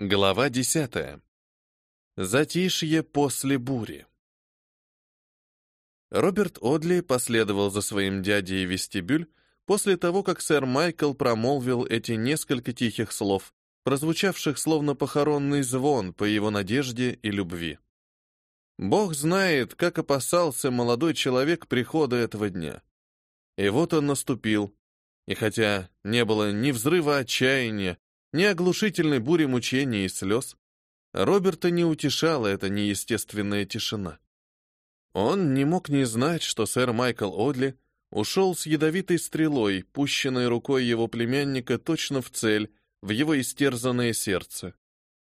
Глава десятая. Затишье после бури. Роберт Одли последовал за своим дядей в вестибюль после того, как сэр Майкл промолвил эти несколько тихих слов, прозвучавших словно похоронный звон по его надежде и любви. Бог знает, как опасался молодой человек прихода этого дня. И вот он наступил, и хотя не было ни взрыва отчаяния, ни оглушительной бури мучений и слез, Роберта не утешала эта неестественная тишина. Он не мог не знать, что сэр Майкл Одли ушел с ядовитой стрелой, пущенной рукой его племянника точно в цель, в его истерзанное сердце.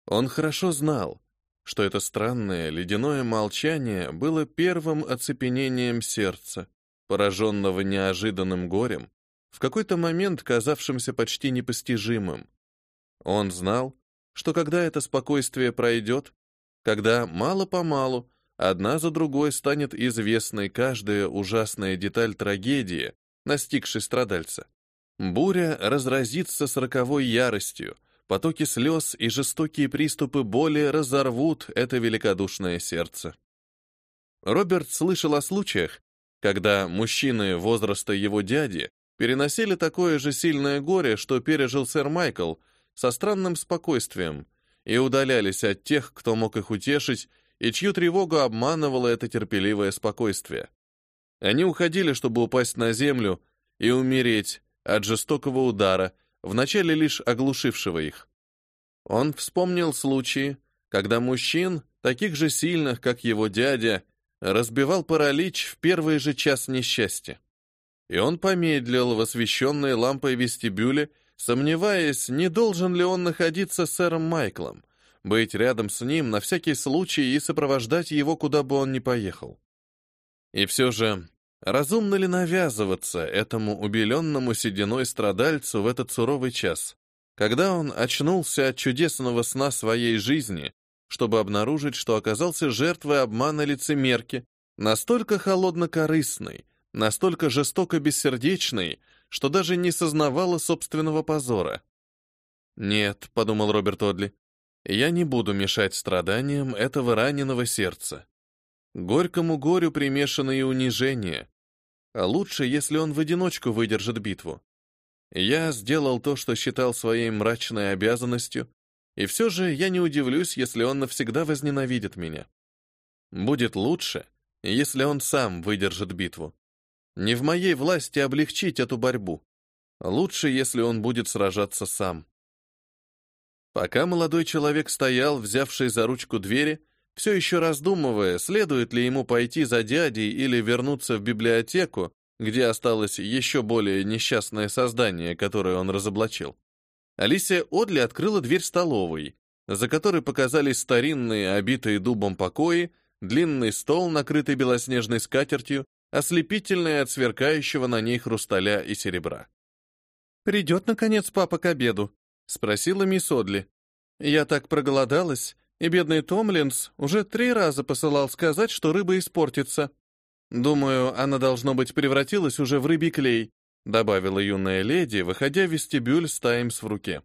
Он хорошо знал, что это странное ледяное молчание было первым оцепенением сердца, пораженного неожиданным горем, в какой-то момент казавшимся почти непостижимым. Он знал, что когда это спокойствие пройдет, когда мало-помалу одна за другой станет известной каждая ужасная деталь трагедии, настигшей страдальца, буря разразится с роковой яростью, потоки слез и жестокие приступы боли разорвут это великодушное сердце. Роберт слышал о случаях, когда мужчины возраста его дяди переносили такое же сильное горе, что пережил сэр Майкл, со странным спокойствием, и удалялись от тех, кто мог их утешить, и чью тревогу обманывало это терпеливое спокойствие. Они уходили, чтобы упасть на землю и умереть от жестокого удара, вначале лишь оглушившего их. Он вспомнил случаи, когда мужчин, таких же сильных, как его дядя, разбивал паралич в первый же час несчастья и он помедлил в освещенной лампой вестибюле, сомневаясь, не должен ли он находиться с сэром Майклом, быть рядом с ним на всякий случай и сопровождать его, куда бы он ни поехал. И все же, разумно ли навязываться этому убеленному сединой страдальцу в этот суровый час, когда он очнулся от чудесного сна своей жизни, чтобы обнаружить, что оказался жертвой обмана лицемерки, настолько холодно-корыстной, настолько жестоко бессердечной, что даже не сознавала собственного позора. «Нет», — подумал Роберт Одли, — «я не буду мешать страданиям этого раненого сердца. Горькому горю примешано и унижение. А лучше, если он в одиночку выдержит битву. Я сделал то, что считал своей мрачной обязанностью, и все же я не удивлюсь, если он навсегда возненавидит меня. Будет лучше, если он сам выдержит битву. Не в моей власти облегчить эту борьбу. Лучше, если он будет сражаться сам. Пока молодой человек стоял, взявший за ручку двери, все еще раздумывая, следует ли ему пойти за дядей или вернуться в библиотеку, где осталось еще более несчастное создание, которое он разоблачил. Алисия Одли открыла дверь столовой, за которой показались старинные, обитые дубом покои, длинный стол, накрытый белоснежной скатертью, ослепительная от сверкающего на ней хрусталя и серебра. «Придет, наконец, папа к обеду?» — спросила мисс Одли. «Я так проголодалась, и бедный Томлинс уже три раза посылал сказать, что рыба испортится. Думаю, она, должно быть, превратилась уже в рыбий клей», — добавила юная леди, выходя в вестибюль с Таймс в руке.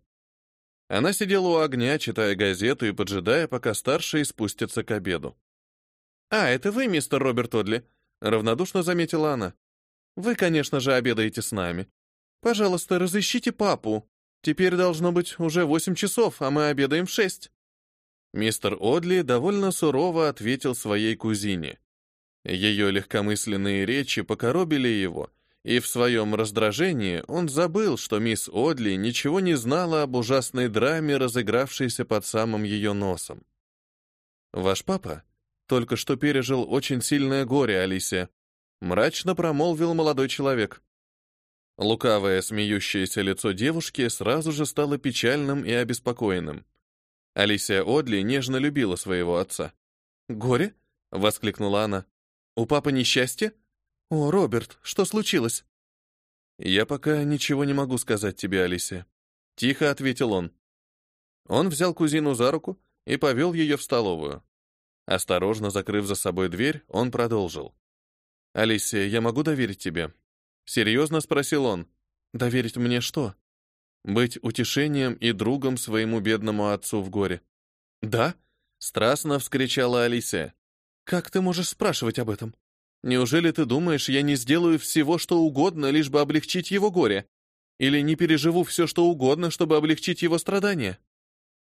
Она сидела у огня, читая газету и поджидая, пока старшие спустятся к обеду. «А, это вы, мистер Роберт Одли?» Равнодушно заметила она. Вы, конечно же, обедаете с нами. Пожалуйста, разыщите папу. Теперь должно быть уже восемь часов, а мы обедаем в шесть. Мистер Одли довольно сурово ответил своей кузине. Ее легкомысленные речи покоробили его, и в своем раздражении он забыл, что мисс Одли ничего не знала об ужасной драме, разыгравшейся под самым ее носом. «Ваш папа только что пережил очень сильное горе, Алисия», — мрачно промолвил молодой человек. Лукавое, смеющееся лицо девушки сразу же стало печальным и обеспокоенным. Алисия Одли нежно любила своего отца. «Горе?» — воскликнула она. «У папы несчастье? О, Роберт, что случилось?» «Я пока ничего не могу сказать тебе, Алисия», — тихо ответил он. Он взял кузину за руку и повел ее в столовую. Осторожно закрыв за собой дверь, он продолжил. «Алисия, я могу доверить тебе?» Серьезно спросил он. «Доверить мне что?» Быть утешением и другом своему бедному отцу в горе. «Да?» — страстно вскричала Алисия. «Как ты можешь спрашивать об этом? Неужели ты думаешь, я не сделаю всего, что угодно, лишь бы облегчить его горе? Или не переживу все, что угодно, чтобы облегчить его страдания?»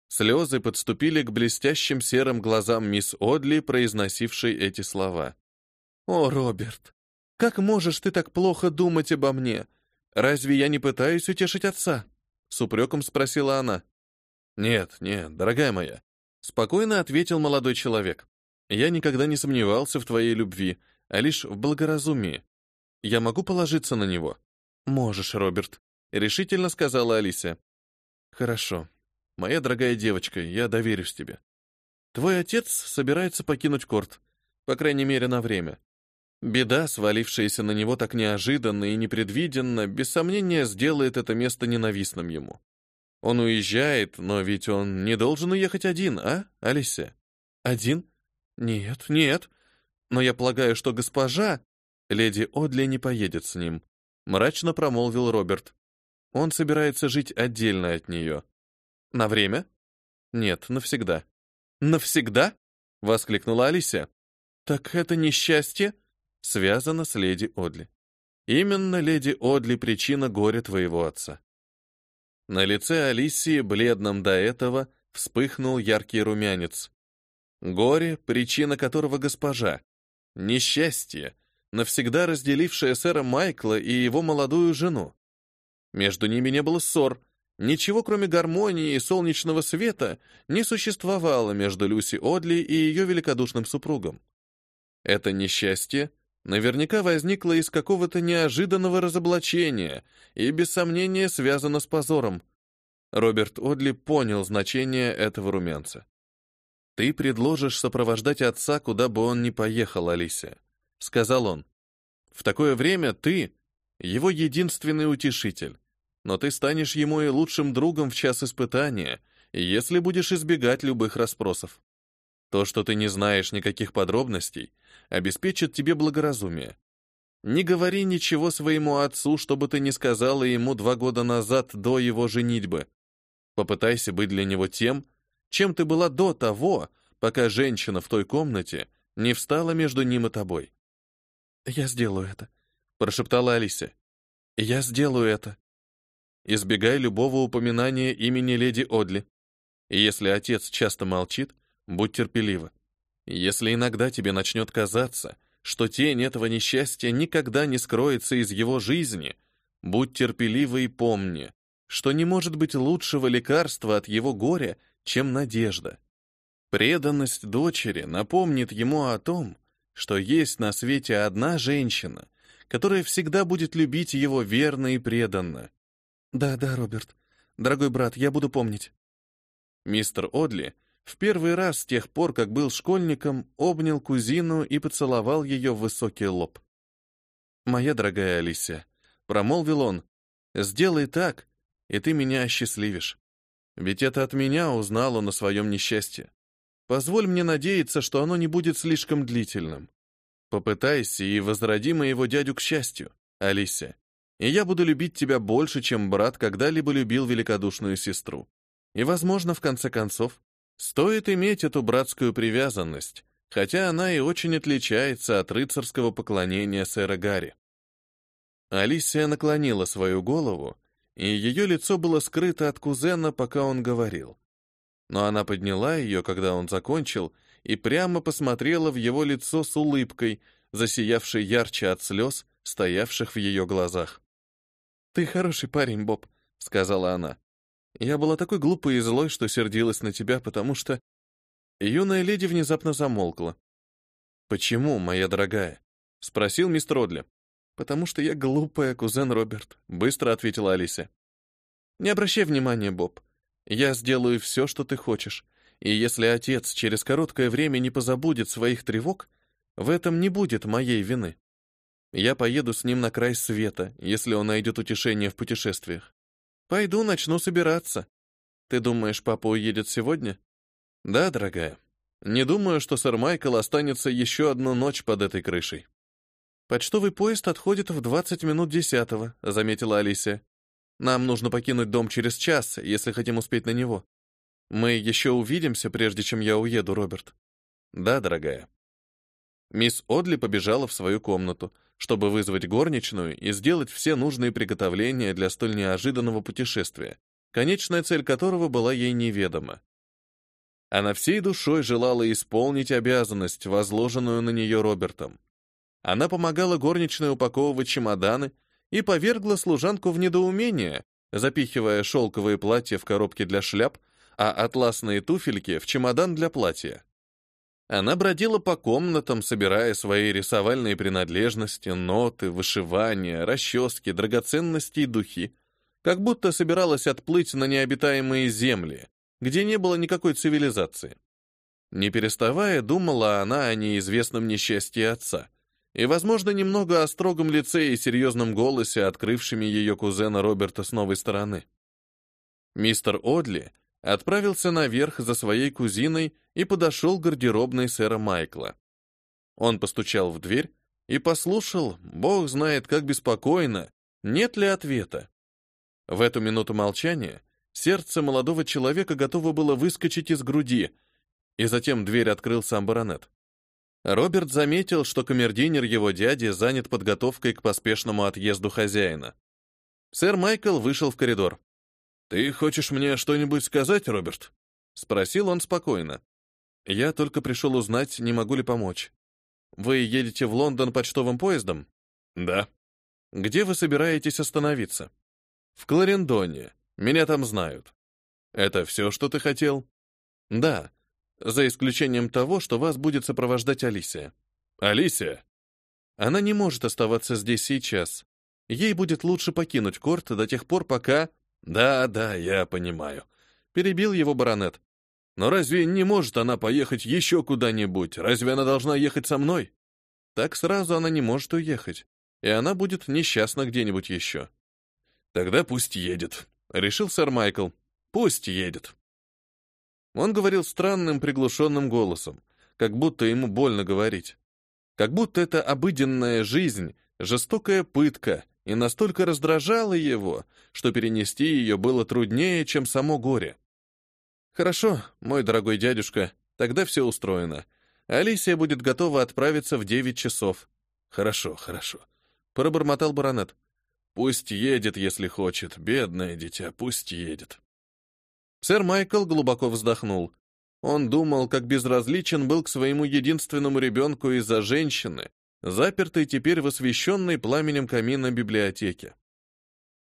Слезы подступили к блестящим серым глазам мисс Одли, произносившей эти слова. «О, Роберт, как можешь ты так плохо думать обо мне? Разве я не пытаюсь утешить отца?» С упреком спросила она. «Нет, нет, дорогая моя», — спокойно ответил молодой человек. «Я никогда не сомневался в твоей любви, а лишь в благоразумии. Я могу положиться на него?» «Можешь, Роберт», — решительно сказала Алисия. «Хорошо. Моя дорогая девочка, я доверюсь тебе. Твой отец собирается покинуть корт, по крайней мере, на время. Беда, свалившаяся на него так неожиданно и непредвиденно, без сомнения сделает это место ненавистным ему. Он уезжает, но ведь он не должен уехать один, а, Алисия? Один? Нет, нет. Но я полагаю, что госпожа... Леди Одли не поедет с ним, мрачно промолвил Роберт. Он собирается жить отдельно от нее. На время? Нет, навсегда. Навсегда? воскликнула Алисия. Так это несчастье связано с леди Одли. Именно леди Одли причина горя твоего отца. На лице Алисии, бледном до этого, вспыхнул яркий румянец. Горе, причина которого госпожа. Несчастье, навсегда разделившее сэра Майкла и его молодую жену. Между ними не было ссор, Ничего, кроме гармонии и солнечного света, не существовало между Люси Одли и ее великодушным супругом. Это несчастье наверняка возникло из какого-то неожиданного разоблачения и, без сомнения, связано с позором. Роберт Одли понял значение этого румянца. «Ты предложишь сопровождать отца, куда бы он ни поехал, Алисия», — сказал он. «В такое время ты — его единственный утешитель, но ты станешь ему и лучшим другом в час испытания, если будешь избегать любых расспросов. То, что ты не знаешь никаких подробностей, обеспечит тебе благоразумие. Не говори ничего своему отцу, чтобы ты не сказала ему два года назад до его женитьбы. Попытайся быть для него тем, чем ты была до того, пока женщина в той комнате не встала между ним и тобой. «Я сделаю это», — прошептала Алиса. «Я сделаю это». Избегай любого упоминания имени леди Одли. Если отец часто молчит, будь терпелива. Если иногда тебе начнет казаться, что тень этого несчастья никогда не скроется из его жизни, будь терпелива и помни, что не может быть лучшего лекарства от его горя, чем надежда. Преданность дочери напомнит ему о том, что есть на свете одна женщина, которая всегда будет любить его верно и преданно, «Да, да, Роберт. Дорогой брат, я буду помнить». Мистер Одли в первый раз с тех пор, как был школьником, обнял кузину и поцеловал ее в высокий лоб. «Моя дорогая Алисия», — промолвил он, — «сделай так, и ты меня осчастливишь. Ведь это от меня узнал он о своем несчастье. Позволь мне надеяться, что оно не будет слишком длительным. Попытайся и возроди моего дядю к счастью, Алисия и я буду любить тебя больше, чем брат когда-либо любил великодушную сестру. И, возможно, в конце концов, стоит иметь эту братскую привязанность, хотя она и очень отличается от рыцарского поклонения сэра Гарри. Алисия наклонила свою голову, и ее лицо было скрыто от кузена, пока он говорил. Но она подняла ее, когда он закончил, и прямо посмотрела в его лицо с улыбкой, засиявшей ярче от слез, стоявших в ее глазах. «Ты хороший парень, Боб», — сказала она. «Я была такой глупой и злой, что сердилась на тебя, потому что...» Юная леди внезапно замолкла. «Почему, моя дорогая?» — спросил мистер Одли. «Потому что я глупая, кузен Роберт», — быстро ответила Алиса. «Не обращай внимания, Боб. Я сделаю все, что ты хочешь. И если отец через короткое время не позабудет своих тревог, в этом не будет моей вины. Я поеду с ним на край света, если он найдет утешение в путешествиях. Пойду, начну собираться. Ты думаешь, папа уедет сегодня? Да, дорогая. Не думаю, что сэр Майкл останется еще одну ночь под этой крышей. Почтовый поезд отходит в 20 минут десятого, заметила Алисия. Нам нужно покинуть дом через час, если хотим успеть на него. Мы еще увидимся, прежде чем я уеду, Роберт. Да, дорогая. Мисс Одли побежала в свою комнату, чтобы вызвать горничную и сделать все нужные приготовления для столь неожиданного путешествия, конечная цель которого была ей неведома. Она всей душой желала исполнить обязанность, возложенную на нее Робертом. Она помогала горничной упаковывать чемоданы и повергла служанку в недоумение, запихивая шелковые платья в коробки для шляп, а атласные туфельки в чемодан для платья. Она бродила по комнатам, собирая свои рисовальные принадлежности, ноты, вышивания, расчески, драгоценности и духи, как будто собиралась отплыть на необитаемые земли, где не было никакой цивилизации. Не переставая, думала она о неизвестном несчастье отца и, возможно, немного о строгом лице и серьезном голосе, открывшими ее кузена Роберта с новой стороны. Мистер Одли отправился наверх за своей кузиной и подошел к гардеробной сэра Майкла. Он постучал в дверь и послушал, бог знает как беспокойно, нет ли ответа. В эту минуту молчания сердце молодого человека готово было выскочить из груди, и затем дверь открыл сам баронет. Роберт заметил, что камердинер его дяди занят подготовкой к поспешному отъезду хозяина. Сэр Майкл вышел в коридор. «Ты хочешь мне что-нибудь сказать, Роберт?» — спросил он спокойно. «Я только пришел узнать, не могу ли помочь. Вы едете в Лондон почтовым поездом?» «Да». «Где вы собираетесь остановиться?» «В Кларендоне. Меня там знают». «Это все, что ты хотел?» «Да за исключением того, что вас будет сопровождать Алисия. Алисия? Она не может оставаться здесь сейчас. Ей будет лучше покинуть корт до тех пор, пока... Да, да, я понимаю. Перебил его баронет. Но разве не может она поехать еще куда-нибудь? Разве она должна ехать со мной? Так сразу она не может уехать, и она будет несчастна где-нибудь еще. Тогда пусть едет, решил сэр Майкл. Пусть едет. Он говорил странным приглушенным голосом, как будто ему больно говорить. Как будто это обыденная жизнь, жестокая пытка, и настолько раздражала его, что перенести ее было труднее, чем само горе. «Хорошо, мой дорогой дядюшка, тогда все устроено. Алисия будет готова отправиться в девять часов». «Хорошо, хорошо», — пробормотал баронет. «Пусть едет, если хочет, бедное дитя, пусть едет». Сэр Майкл глубоко вздохнул. Он думал, как безразличен был к своему единственному ребенку из-за женщины, запертой теперь в освещенной пламенем камина библиотеке.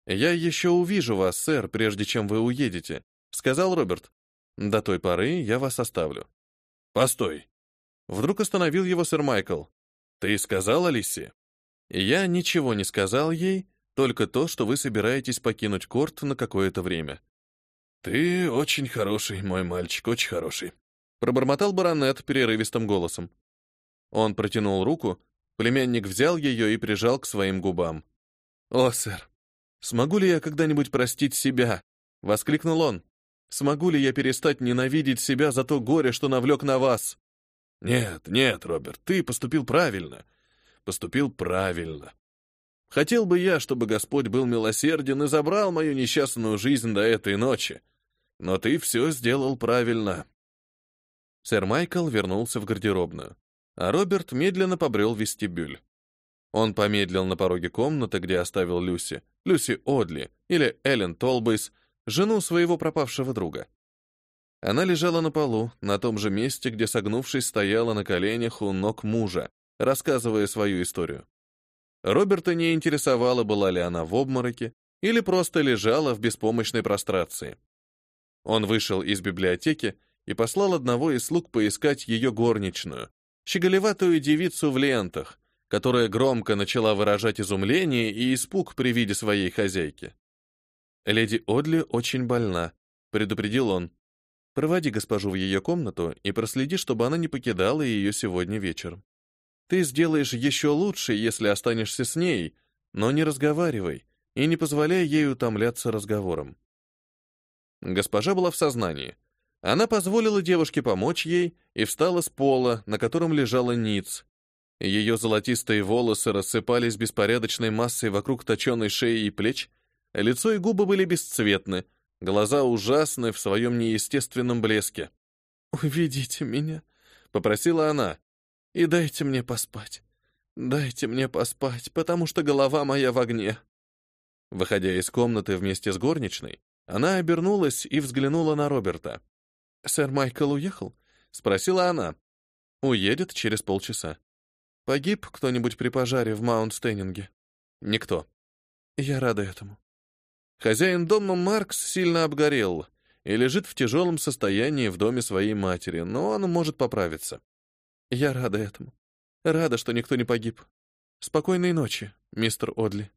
«Я еще увижу вас, сэр, прежде чем вы уедете», — сказал Роберт. «До той поры я вас оставлю». «Постой!» Вдруг остановил его сэр Майкл. «Ты сказал Алисе?» «Я ничего не сказал ей, только то, что вы собираетесь покинуть корт на какое-то время. «Ты очень хороший, мой мальчик, очень хороший», — пробормотал баронет перерывистым голосом. Он протянул руку, племянник взял ее и прижал к своим губам. «О, сэр, смогу ли я когда-нибудь простить себя?» — воскликнул он. «Смогу ли я перестать ненавидеть себя за то горе, что навлек на вас?» «Нет, нет, Роберт, ты поступил правильно. Поступил правильно. Хотел бы я, чтобы Господь был милосерден и забрал мою несчастную жизнь до этой ночи. Но ты все сделал правильно. Сэр Майкл вернулся в гардеробную, а Роберт медленно побрел в вестибюль. Он помедлил на пороге комнаты, где оставил Люси, Люси Одли или Эллен Толбейс, жену своего пропавшего друга. Она лежала на полу, на том же месте, где, согнувшись, стояла на коленях у ног мужа, рассказывая свою историю. Роберта не интересовало, была ли она в обмороке или просто лежала в беспомощной прострации. Он вышел из библиотеки и послал одного из слуг поискать ее горничную, щеголеватую девицу в лентах, которая громко начала выражать изумление и испуг при виде своей хозяйки. «Леди Одли очень больна», — предупредил он. «Проводи госпожу в ее комнату и проследи, чтобы она не покидала ее сегодня вечером. Ты сделаешь еще лучше, если останешься с ней, но не разговаривай и не позволяй ей утомляться разговором. Госпожа была в сознании. Она позволила девушке помочь ей и встала с пола, на котором лежала ниц. Ее золотистые волосы рассыпались беспорядочной массой вокруг точенной шеи и плеч, Лицо и губы были бесцветны, глаза ужасны в своем неестественном блеске. «Уведите меня», — попросила она, — «и дайте мне поспать. Дайте мне поспать, потому что голова моя в огне». Выходя из комнаты вместе с горничной, она обернулась и взглянула на Роберта. «Сэр Майкл уехал?» — спросила она. «Уедет через полчаса. Погиб кто-нибудь при пожаре в Маунт-Стейнинге?» «Никто». «Я рада этому». Хозяин дома Маркс сильно обгорел и лежит в тяжелом состоянии в доме своей матери, но он может поправиться. «Я рада этому. Рада, что никто не погиб. Спокойной ночи, мистер Одли».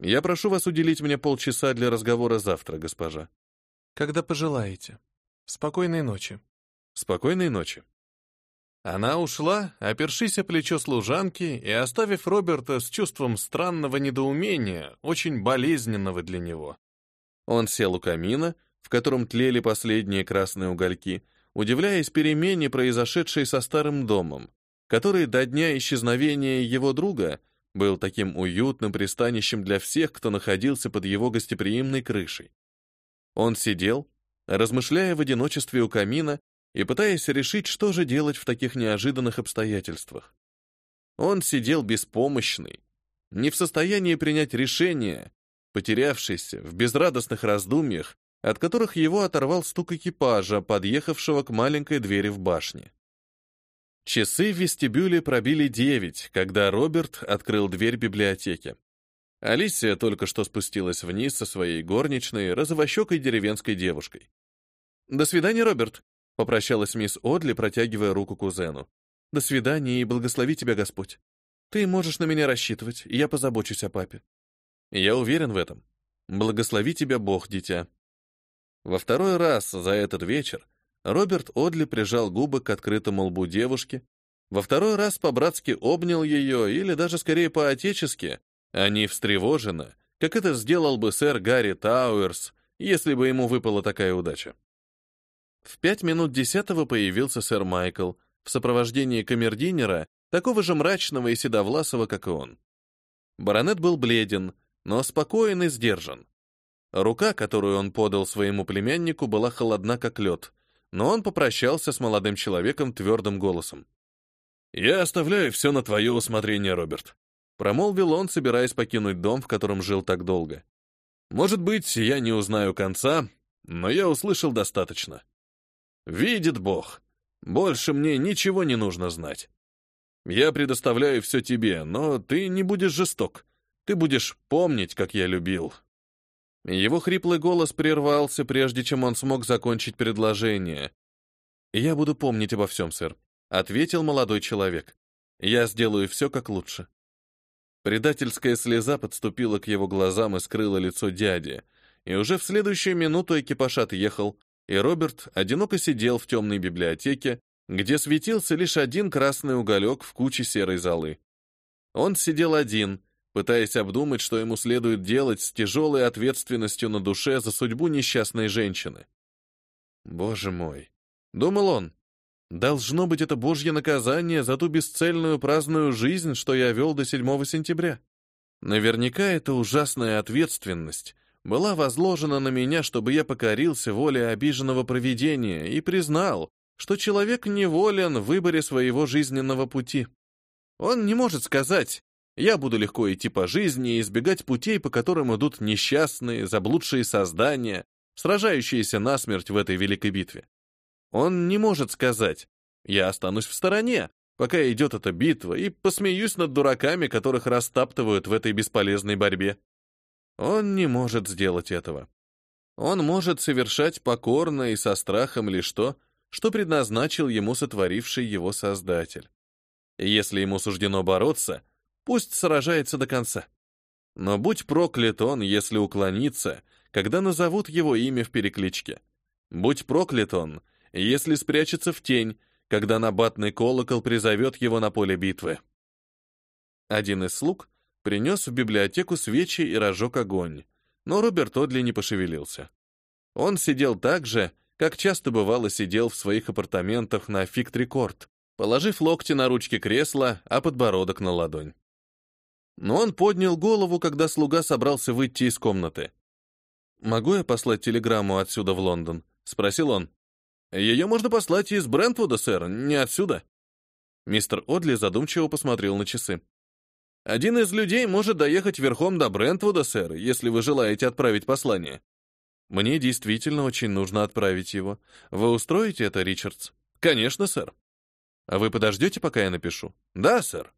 Я прошу вас уделить мне полчаса для разговора завтра, госпожа. Когда пожелаете. Спокойной ночи. Спокойной ночи. Она ушла, опершись о плечо служанки и оставив Роберта с чувством странного недоумения, очень болезненного для него. Он сел у камина, в котором тлели последние красные угольки, удивляясь перемене, произошедшей со старым домом, который до дня исчезновения его друга — был таким уютным пристанищем для всех, кто находился под его гостеприимной крышей. Он сидел, размышляя в одиночестве у камина и пытаясь решить, что же делать в таких неожиданных обстоятельствах. Он сидел беспомощный, не в состоянии принять решение, потерявшийся в безрадостных раздумьях, от которых его оторвал стук экипажа, подъехавшего к маленькой двери в башне. Часы в вестибюле пробили девять, когда Роберт открыл дверь библиотеки. Алисия только что спустилась вниз со своей горничной, розовощекой деревенской девушкой. «До свидания, Роберт», — попрощалась мисс Одли, протягивая руку кузену. «До свидания и благослови тебя Господь. Ты можешь на меня рассчитывать, и я позабочусь о папе». «Я уверен в этом. Благослови тебя Бог, дитя». Во второй раз за этот вечер Роберт Одли прижал губы к открытому лбу девушки, во второй раз по-братски обнял ее, или даже скорее по-отечески, а не встревоженно, как это сделал бы сэр Гарри Тауэрс, если бы ему выпала такая удача. В пять минут десятого появился сэр Майкл в сопровождении камердинера, такого же мрачного и седовласого, как и он. Баронет был бледен, но спокоен и сдержан. Рука, которую он подал своему племяннику, была холодна, как лед — но он попрощался с молодым человеком твердым голосом. «Я оставляю все на твое усмотрение, Роберт», — промолвил он, собираясь покинуть дом, в котором жил так долго. «Может быть, я не узнаю конца, но я услышал достаточно. Видит Бог, больше мне ничего не нужно знать. Я предоставляю все тебе, но ты не будешь жесток. Ты будешь помнить, как я любил, его хриплый голос прервался, прежде чем он смог закончить предложение. «Я буду помнить обо всем, сэр», — ответил молодой человек. «Я сделаю все как лучше». Предательская слеза подступила к его глазам и скрыла лицо дяди, и уже в следующую минуту экипаж отъехал, и Роберт одиноко сидел в темной библиотеке, где светился лишь один красный уголек в куче серой золы. Он сидел один, пытаясь обдумать, что ему следует делать с тяжелой ответственностью на душе за судьбу несчастной женщины. «Боже мой!» — думал он. «Должно быть это божье наказание за ту бесцельную праздную жизнь, что я вел до 7 сентября. Наверняка эта ужасная ответственность была возложена на меня, чтобы я покорился воле обиженного провидения и признал, что человек неволен в выборе своего жизненного пути. Он не может сказать я буду легко идти по жизни и избегать путей, по которым идут несчастные, заблудшие создания, сражающиеся насмерть в этой великой битве. Он не может сказать «я останусь в стороне», пока идет эта битва, и посмеюсь над дураками, которых растаптывают в этой бесполезной борьбе. Он не может сделать этого. Он может совершать покорно и со страхом лишь то, что предназначил ему сотворивший его Создатель. если ему суждено бороться — Пусть сражается до конца. Но будь проклят он, если уклонится, когда назовут его имя в перекличке. Будь проклят он, если спрячется в тень, когда набатный колокол призовет его на поле битвы. Один из слуг принес в библиотеку свечи и разжег огонь, но Роберт Одли не пошевелился. Он сидел так же, как часто бывало сидел в своих апартаментах на фикт-рекорд, положив локти на ручки кресла, а подбородок на ладонь. Но он поднял голову, когда слуга собрался выйти из комнаты. «Могу я послать телеграмму отсюда в Лондон?» — спросил он. «Ее можно послать из Брентвуда, сэр, не отсюда». Мистер Одли задумчиво посмотрел на часы. «Один из людей может доехать верхом до Брентвуда, сэр, если вы желаете отправить послание». «Мне действительно очень нужно отправить его. Вы устроите это, Ричардс?» «Конечно, сэр». «А вы подождете, пока я напишу?» «Да, сэр».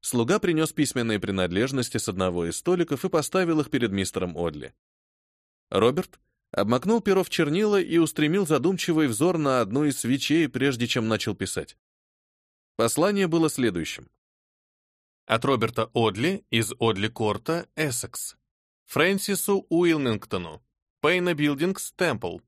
Слуга принес письменные принадлежности с одного из столиков и поставил их перед мистером Одли. Роберт обмакнул перо в чернила и устремил задумчивый взор на одну из свечей, прежде чем начал писать. Послание было следующим. От Роберта Одли из Одли Корта, Эссекс. Фрэнсису Уилмингтону. Пейна Билдингс, Темпл.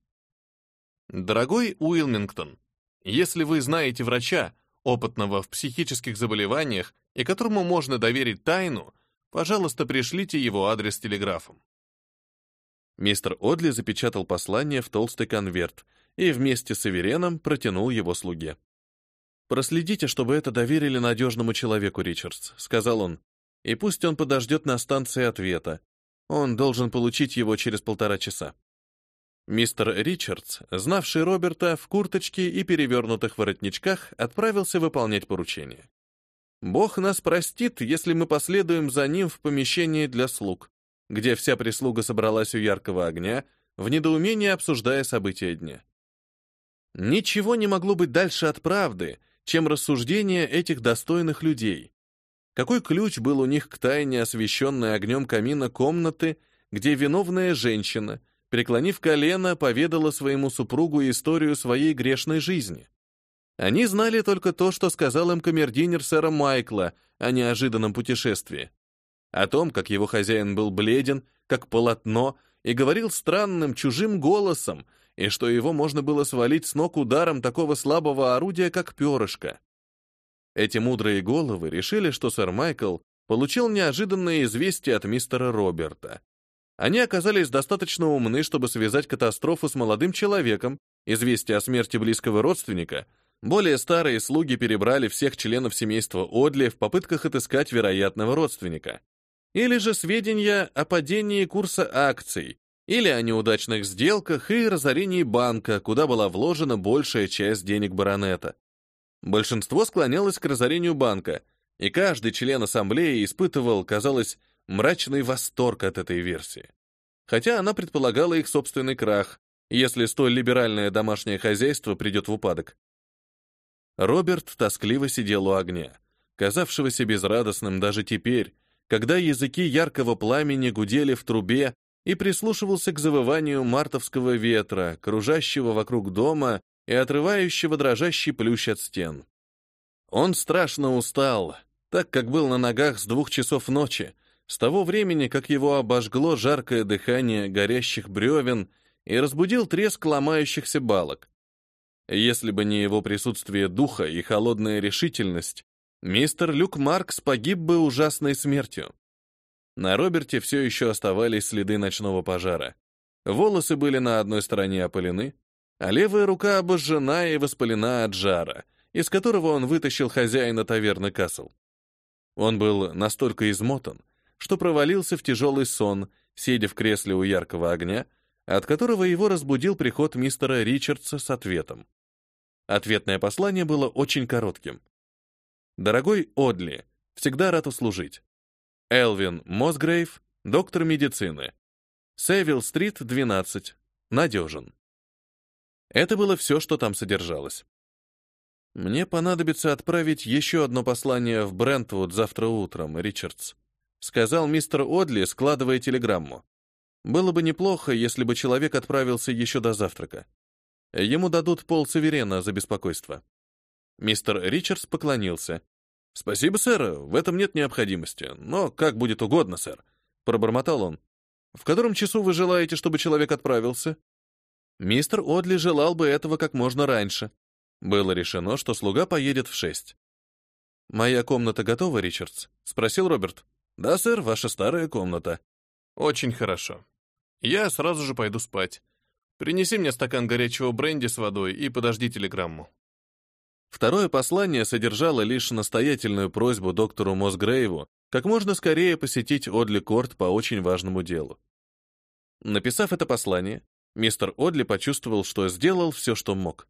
Дорогой Уилмингтон, если вы знаете врача, опытного в психических заболеваниях и которому можно доверить тайну, пожалуйста, пришлите его адрес телеграфом. Мистер Одли запечатал послание в толстый конверт и вместе с Эвереном протянул его слуге. «Проследите, чтобы это доверили надежному человеку, Ричардс», — сказал он. «И пусть он подождет на станции ответа. Он должен получить его через полтора часа». Мистер Ричардс, знавший Роберта в курточке и перевернутых воротничках, отправился выполнять поручение. «Бог нас простит, если мы последуем за ним в помещение для слуг», где вся прислуга собралась у яркого огня, в недоумении обсуждая события дня. Ничего не могло быть дальше от правды, чем рассуждения этих достойных людей. Какой ключ был у них к тайне, освещенной огнем камина комнаты, где виновная женщина, преклонив колено, поведала своему супругу историю своей грешной жизни? Они знали только то, что сказал им камердинер сэра Майкла о неожиданном путешествии о том, как его хозяин был бледен, как полотно, и говорил странным, чужим голосом, и что его можно было свалить с ног ударом такого слабого орудия, как перышко. Эти мудрые головы решили, что сэр Майкл получил неожиданное известие от мистера Роберта. Они оказались достаточно умны, чтобы связать катастрофу с молодым человеком, известие о смерти близкого родственника. Более старые слуги перебрали всех членов семейства Одли в попытках отыскать вероятного родственника или же сведения о падении курса акций, или о неудачных сделках и разорении банка, куда была вложена большая часть денег баронета. Большинство склонялось к разорению банка, и каждый член ассамблеи испытывал, казалось, мрачный восторг от этой версии. Хотя она предполагала их собственный крах, если столь либеральное домашнее хозяйство придет в упадок. Роберт тоскливо сидел у огня, казавшегося безрадостным даже теперь, когда языки яркого пламени гудели в трубе и прислушивался к завыванию мартовского ветра, кружащего вокруг дома и отрывающего дрожащий плющ от стен. Он страшно устал, так как был на ногах с двух часов ночи, с того времени, как его обожгло жаркое дыхание горящих бревен и разбудил треск ломающихся балок. Если бы не его присутствие духа и холодная решительность, Мистер Люк Маркс погиб бы ужасной смертью. На Роберте все еще оставались следы ночного пожара. Волосы были на одной стороне опалены, а левая рука обожжена и воспалена от жара, из которого он вытащил хозяина таверны Касл. Он был настолько измотан, что провалился в тяжелый сон, сидя в кресле у яркого огня, от которого его разбудил приход мистера Ричардса с ответом. Ответное послание было очень коротким. Дорогой Одли, всегда рад услужить. Элвин Мосгрейв, доктор медицины. Севилл-стрит, 12. Надежен. Это было все, что там содержалось. «Мне понадобится отправить еще одно послание в Брентвуд завтра утром, Ричардс», сказал мистер Одли, складывая телеграмму. «Было бы неплохо, если бы человек отправился еще до завтрака. Ему дадут пол саверена за беспокойство». Мистер Ричардс поклонился. «Спасибо, сэр, в этом нет необходимости, но как будет угодно, сэр», — пробормотал он. «В котором часу вы желаете, чтобы человек отправился?» Мистер Одли желал бы этого как можно раньше. Было решено, что слуга поедет в шесть. «Моя комната готова, Ричардс?» — спросил Роберт. «Да, сэр, ваша старая комната». «Очень хорошо. Я сразу же пойду спать. Принеси мне стакан горячего бренди с водой и подожди телеграмму». Второе послание содержало лишь настоятельную просьбу доктору Мосгрейву как можно скорее посетить Одли Корт по очень важному делу. Написав это послание, мистер Одли почувствовал, что сделал все, что мог.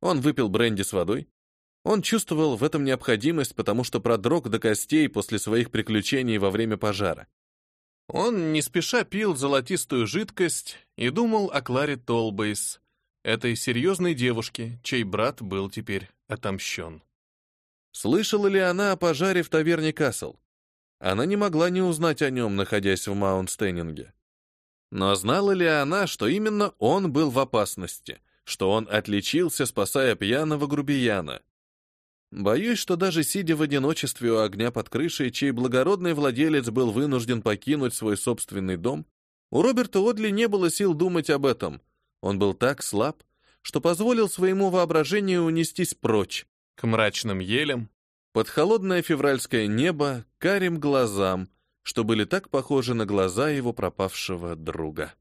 Он выпил бренди с водой. Он чувствовал в этом необходимость, потому что продрог до костей после своих приключений во время пожара. Он не спеша пил золотистую жидкость и думал о Кларе Толбейс, этой серьезной девушке, чей брат был теперь отомщен. Слышала ли она о пожаре в таверне Касл? Она не могла не узнать о нем, находясь в Маунт-Стейнинге. Но знала ли она, что именно он был в опасности, что он отличился, спасая пьяного грубияна? Боюсь, что даже сидя в одиночестве у огня под крышей, чей благородный владелец был вынужден покинуть свой собственный дом, у Роберта Одли не было сил думать об этом. Он был так слаб, что позволил своему воображению унестись прочь, к мрачным елям, под холодное февральское небо, карим глазам, что были так похожи на глаза его пропавшего друга.